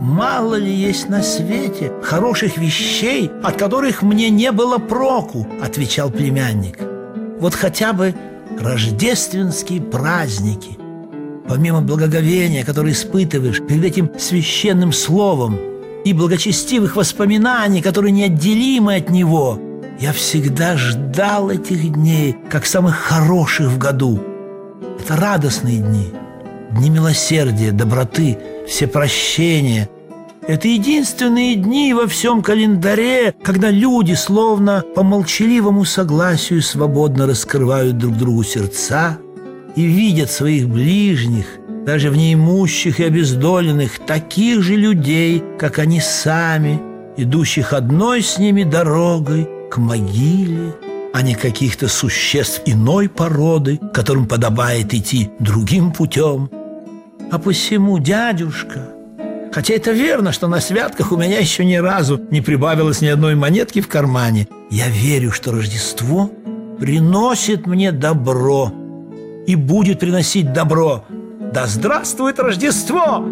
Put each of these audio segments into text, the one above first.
Мало ли есть на свете хороших вещей, от которых мне не было проку, отвечал племянник. Вот хотя бы рождественские праздники. Помимо благоговения, которое испытываешь перед этим священным словом, и благочестивых воспоминаний, которые неотделимы от него, я всегда ждал этих дней, как самых хороших в году. Это радостные дни, дни милосердия, доброты, всепрощения. Это единственные дни во всем календаре, когда люди, словно по молчаливому согласию, свободно раскрывают друг другу сердца и видят своих ближних – даже в неимущих и обездоленных, таких же людей, как они сами, идущих одной с ними дорогой к могиле, а не каких-то существ иной породы, которым подобает идти другим путем. А посему, дядюшка, хотя это верно, что на святках у меня еще ни разу не прибавилось ни одной монетки в кармане, я верю, что Рождество приносит мне добро и будет приносить добро – да здравствует Рождество!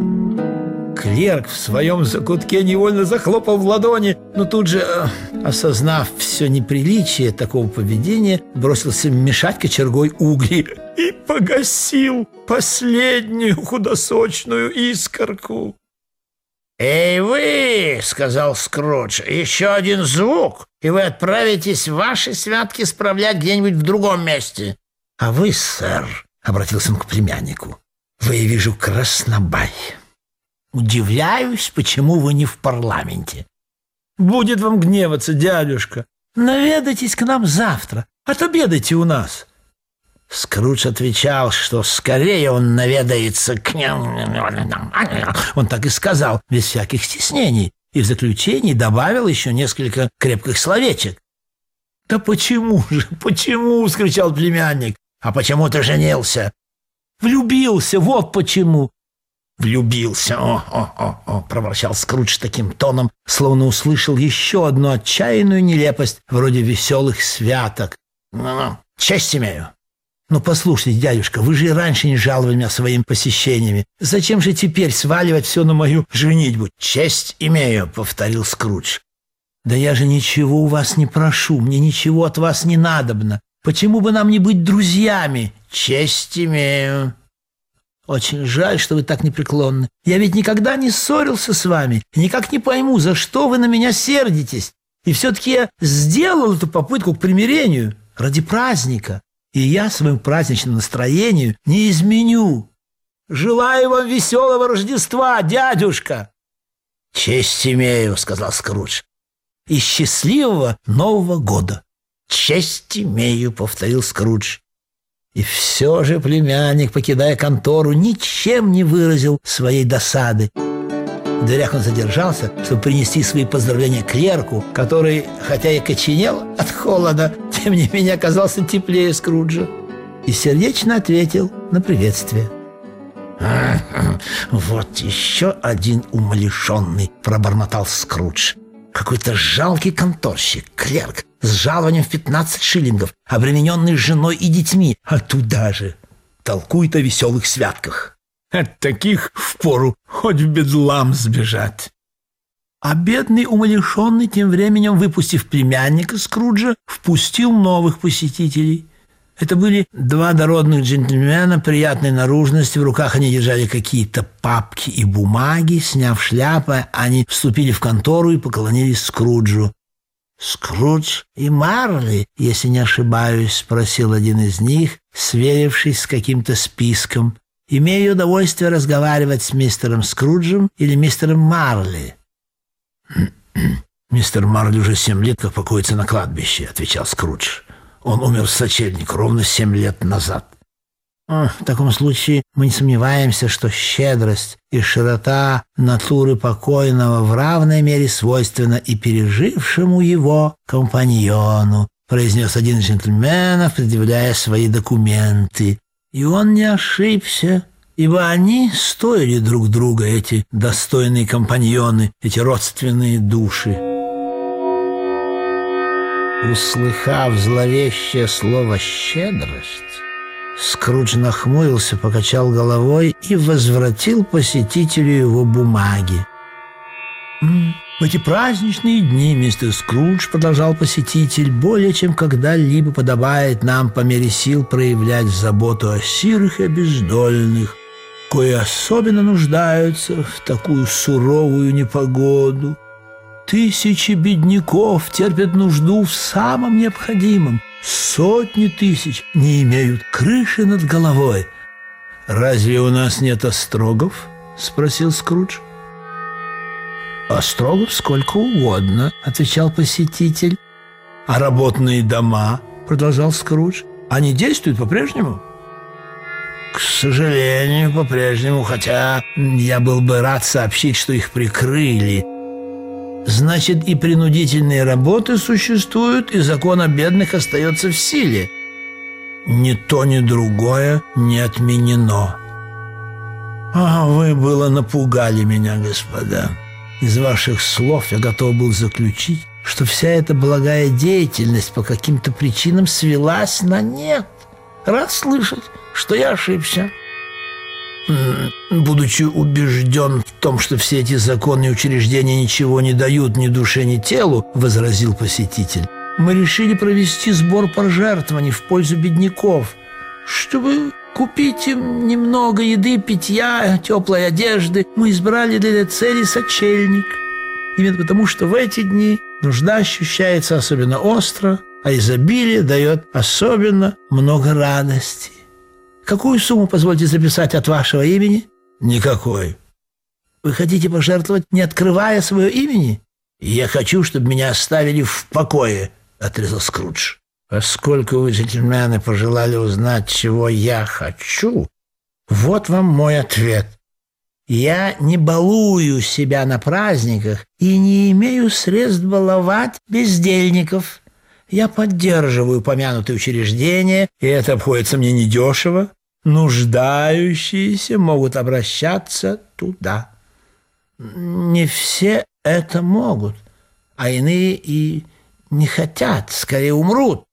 Клерк в своем закутке невольно захлопал в ладони, но тут же, э, осознав все неприличие такого поведения, бросился мешать кочергой угли и погасил последнюю худосочную искорку. «Эй вы!» — сказал Скрудж. «Еще один звук, и вы отправитесь ваши святки справлять где-нибудь в другом месте». «А вы, сэр», — обратился он к племяннику, вы, я вижу, краснобай. Удивляюсь, почему вы не в парламенте. Будет вам гневаться, дядюшка. Наведайтесь к нам завтра. Отобедайте у нас. Скрудж отвечал, что скорее он наведается к ним. Он так и сказал, без всяких стеснений, и в заключении добавил еще несколько крепких словечек. «Да почему же, почему?» — скричал племянник. «А почему ты женился?» Влюбился, вот почему. Влюбился, о-о-о-о, проворчал Скрудж таким тоном, словно услышал еще одну отчаянную нелепость вроде веселых святок. Ну-ну, честь имею. «Ну, послушайте, дядюшка, вы же и раньше не жаловали меня своими посещениями. Зачем же теперь сваливать все на мою женитьбу?» «Честь имею», — повторил Скрудж. «Да я же ничего у вас не прошу, мне ничего от вас не надобно. Почему бы нам не быть друзьями? «Честь имею». «Очень жаль, что вы так непреклонны. Я ведь никогда не ссорился с вами. Никак не пойму, за что вы на меня сердитесь. И все-таки я сделал эту попытку к примирению ради праздника. И я своему праздничному настроению не изменю. Желаю вам веселого Рождества, дядюшка!» «Честь имею», — сказал Скрудж. «И счастливого Нового года!» «Честь имею», — повторил Скрудж. И все же племянник, покидая контору, ничем не выразил своей досады. В дверях он задержался, чтобы принести свои поздравления клерку, который, хотя и коченел от холода, тем не менее оказался теплее Скруджа, и сердечно ответил на приветствие. «Вот еще один умалишенный», — пробормотал Скрудж. «Какой-то жалкий конторщик, клерк, с жалованием в 15 шиллингов, обремененный женой и детьми, а туда же толкует о веселых святках. От таких впору хоть в бедлам сбежать. А бедный умалишенный, тем временем, выпустив племянника Скруджа, впустил новых посетителей. Это были два дородных джентльмена приятной наружности. В руках они держали какие-то папки и бумаги. Сняв шляпы, они вступили в контору и поклонились Скруджу. «Скрудж и Марли, если не ошибаюсь», — спросил один из них, сверившись с каким-то списком. «Имею удовольствие разговаривать с мистером Скруджем или мистером Марли?» «Мистер Марли уже семь лет как покоится на кладбище», — отвечал Скрудж. «Он умер в сочельник ровно семь лет назад». В таком случае мы не сомневаемся, что щедрость и широта натуры покойного в равной мере свойственна и пережившему его компаньону, произнес один из джентльменов, предъявляя свои документы. И он не ошибся, ибо они стоили друг друга, эти достойные компаньоны, эти родственные души. Услыхав зловещее слово «щедрость», Скрудж нахмурился, покачал головой и возвратил посетителю его бумаги. «В эти праздничные дни, мистер Скрудж, — продолжал посетитель, — более чем когда-либо подобает нам по мере сил проявлять заботу о сирых и обездоленных, кои особенно нуждаются в такую суровую непогоду. Тысячи бедняков терпят нужду в самом необходимом. Сотни тысяч не имеют крыши над головой. «Разве у нас нет острогов?» — спросил Скрудж. «Острогов сколько угодно», — отвечал посетитель. «А работные дома?» — продолжал Скрудж. «Они действуют по-прежнему?» «К сожалению, по-прежнему, хотя я был бы рад сообщить, что их прикрыли. Значит, и принудительные работы существуют, и закон о бедных остается в силе. Ни то, ни другое не отменено». «А вы было напугали меня, господа». Из ваших слов я готов был заключить, что вся эта благая деятельность по каким-то причинам свелась на нет. Рад слышать, что я ошибся. Будучи убежден в том, что все эти законы и учреждения ничего не дают ни душе, ни телу, возразил посетитель, мы решили провести сбор пожертвований в пользу бедняков, чтобы Купить им немного еды, питья, теплой одежды. Мы избрали для этой цели сочельник. Именно потому, что в эти дни нужда ощущается особенно остро, а изобилие дает особенно много радости. Какую сумму позвольте записать от вашего имени? Никакой. Вы хотите пожертвовать, не открывая своего имени? Я хочу, чтобы меня оставили в покое, отрезал Скрудж. Поскольку вы, джентльмены, пожелали узнать, чего я хочу, вот вам мой ответ. Я не балую себя на праздниках и не имею средств баловать бездельников. Я поддерживаю упомянутые учреждения, и это обходится мне недешево. Нуждающиеся могут обращаться туда. Не все это могут, а иные и не хотят, скорее умрут.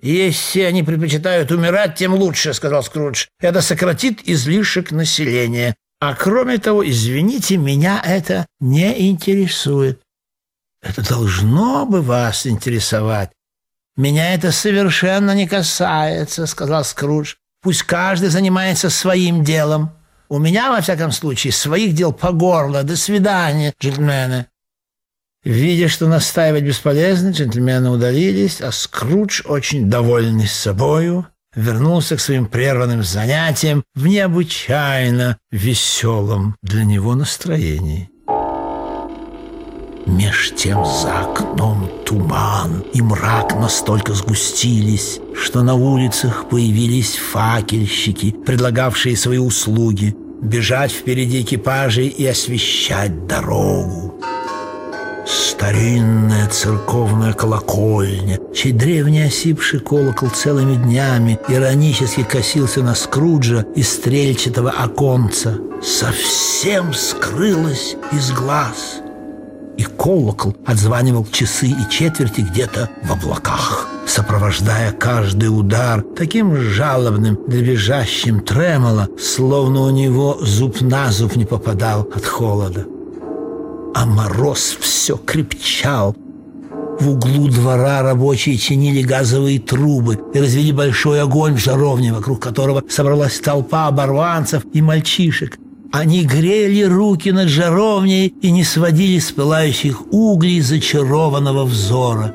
«Если они предпочитают умирать, тем лучше», — сказал Скрудж. «Это сократит излишек населения. А кроме того, извините, меня это не интересует». «Это должно бы вас интересовать». «Меня это совершенно не касается», — сказал Скрудж. «Пусть каждый занимается своим делом. У меня, во всяком случае, своих дел по горло. До свидания, джентльмены». Видя, что настаивать бесполезно, джентльмены удалились, а Скрудж, очень довольный собою, вернулся к своим прерванным занятиям в необычайно веселом для него настроении. Меж тем за окном туман и мрак настолько сгустились, что на улицах появились факельщики, предлагавшие свои услуги, бежать впереди экипажей и освещать дорогу. Старинная церковная колокольня, чей древний осипший колокол целыми днями иронически косился на Скруджа из стрельчатого оконца, совсем скрылась из глаз. И колокол отзванивал часы и четверти где-то в облаках, сопровождая каждый удар таким жалобным, дребезжащим тремоло, словно у него зуб на зуб не попадал от холода а мороз все крепчал. В углу двора рабочие чинили газовые трубы и развели большой огонь в жаровне, вокруг которого собралась толпа оборванцев и мальчишек. Они грели руки над жаровней и не сводили с пылающих углей зачарованного взора.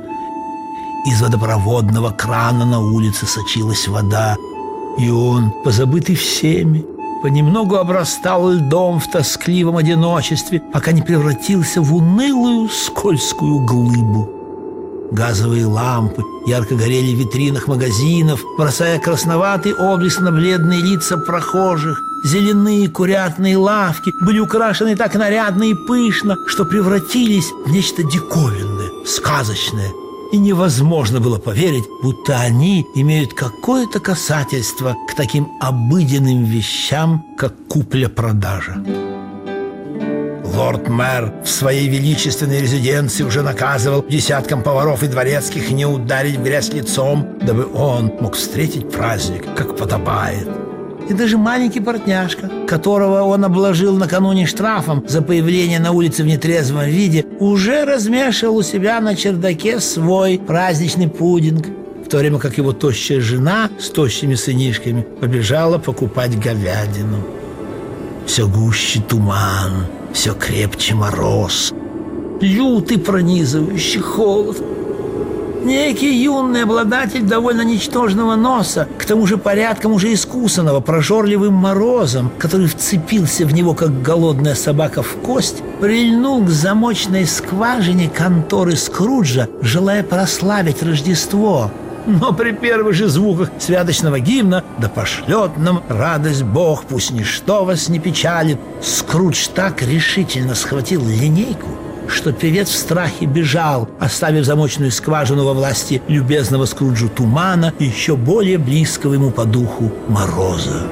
Из водопроводного крана на улице сочилась вода, и он, позабытый всеми, понемногу обрастал льдом в тоскливом одиночестве, пока не превратился в унылую скользкую глыбу. Газовые лампы ярко горели в витринах магазинов, бросая красноватый облик на бледные лица прохожих. Зеленые курятные лавки были украшены так нарядно и пышно, что превратились в нечто диковинное, сказочное – и невозможно было поверить, будто они имеют какое-то касательство к таким обыденным вещам, как купля-продажа. Лорд-мэр в своей величественной резиденции уже наказывал десяткам поваров и дворецких не ударить в грязь лицом, дабы он мог встретить праздник, как подобает. И даже маленький портняшка, которого он обложил накануне штрафом за появление на улице в нетрезвом виде, уже размешивал у себя на чердаке свой праздничный пудинг, в то время как его тощая жена с тощими сынишками побежала покупать говядину. Все гуще туман, все крепче мороз, лютый пронизывающий холод. Некий юный обладатель довольно ничтожного носа, к тому же порядком уже искусанного, прожорливым морозом, который вцепился в него, как голодная собака в кость, прильнул к замочной скважине конторы Скруджа, желая прославить Рождество – но при первых же звуках святочного гимна «Да пошлет нам радость Бог, пусть ничто вас не печалит», Скрудж так решительно схватил линейку, что певец в страхе бежал, оставив замочную скважину во власти любезного Скруджу тумана и еще более близкого ему по духу мороза.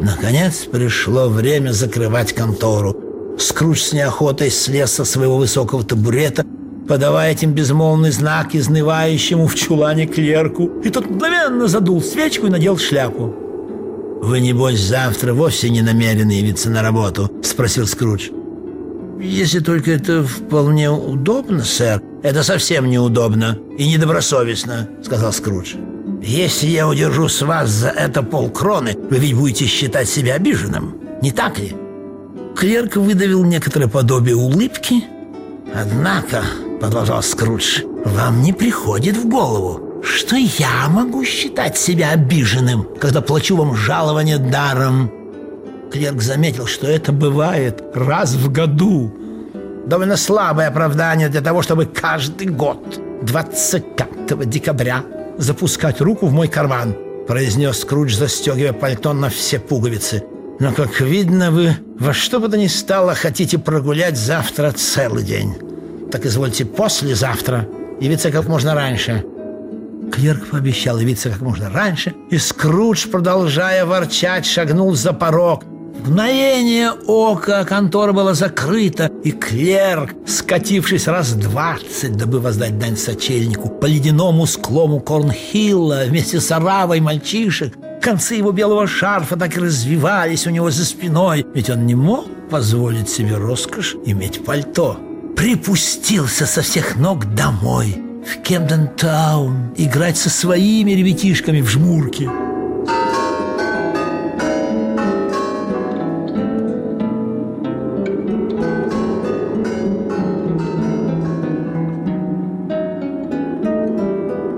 Наконец пришло время закрывать контору. Скрудж с неохотой слез со своего высокого табурета, подавая этим безмолвный знак изнывающему в чулане клерку, и тот мгновенно задул свечку и надел шляпу. «Вы, небось, завтра вовсе не намерены явиться на работу?» — спросил Скрудж. «Если только это вполне удобно, сэр». «Это совсем неудобно и недобросовестно», — сказал Скрудж. Если я удержу с вас за это полкроны, вы ведь будете считать себя обиженным, не так ли?» Клерк выдавил некоторое подобие улыбки. «Однако», — продолжал Скрудж, — «вам не приходит в голову, что я могу считать себя обиженным, когда плачу вам жалование даром». Клерк заметил, что это бывает раз в году. Довольно слабое оправдание для того, чтобы каждый год 25 декабря запускать руку в мой карман», произнес Скрудж, застегивая пальто на все пуговицы. «Но, как видно, вы во что бы то ни стало хотите прогулять завтра целый день. Так извольте послезавтра явиться как можно раньше». Клерк пообещал явиться как можно раньше, и Скрудж, продолжая ворчать, шагнул за порог – в мгновение ока контора была закрыта, и клерк, скатившись раз двадцать, дабы воздать дань сочельнику, по ледяному склому Корнхилла вместе с оравой мальчишек, концы его белого шарфа так и развивались у него за спиной, ведь он не мог позволить себе роскошь иметь пальто. Припустился со всех ног домой, в Кемден-таун, играть со своими ребятишками в жмурки.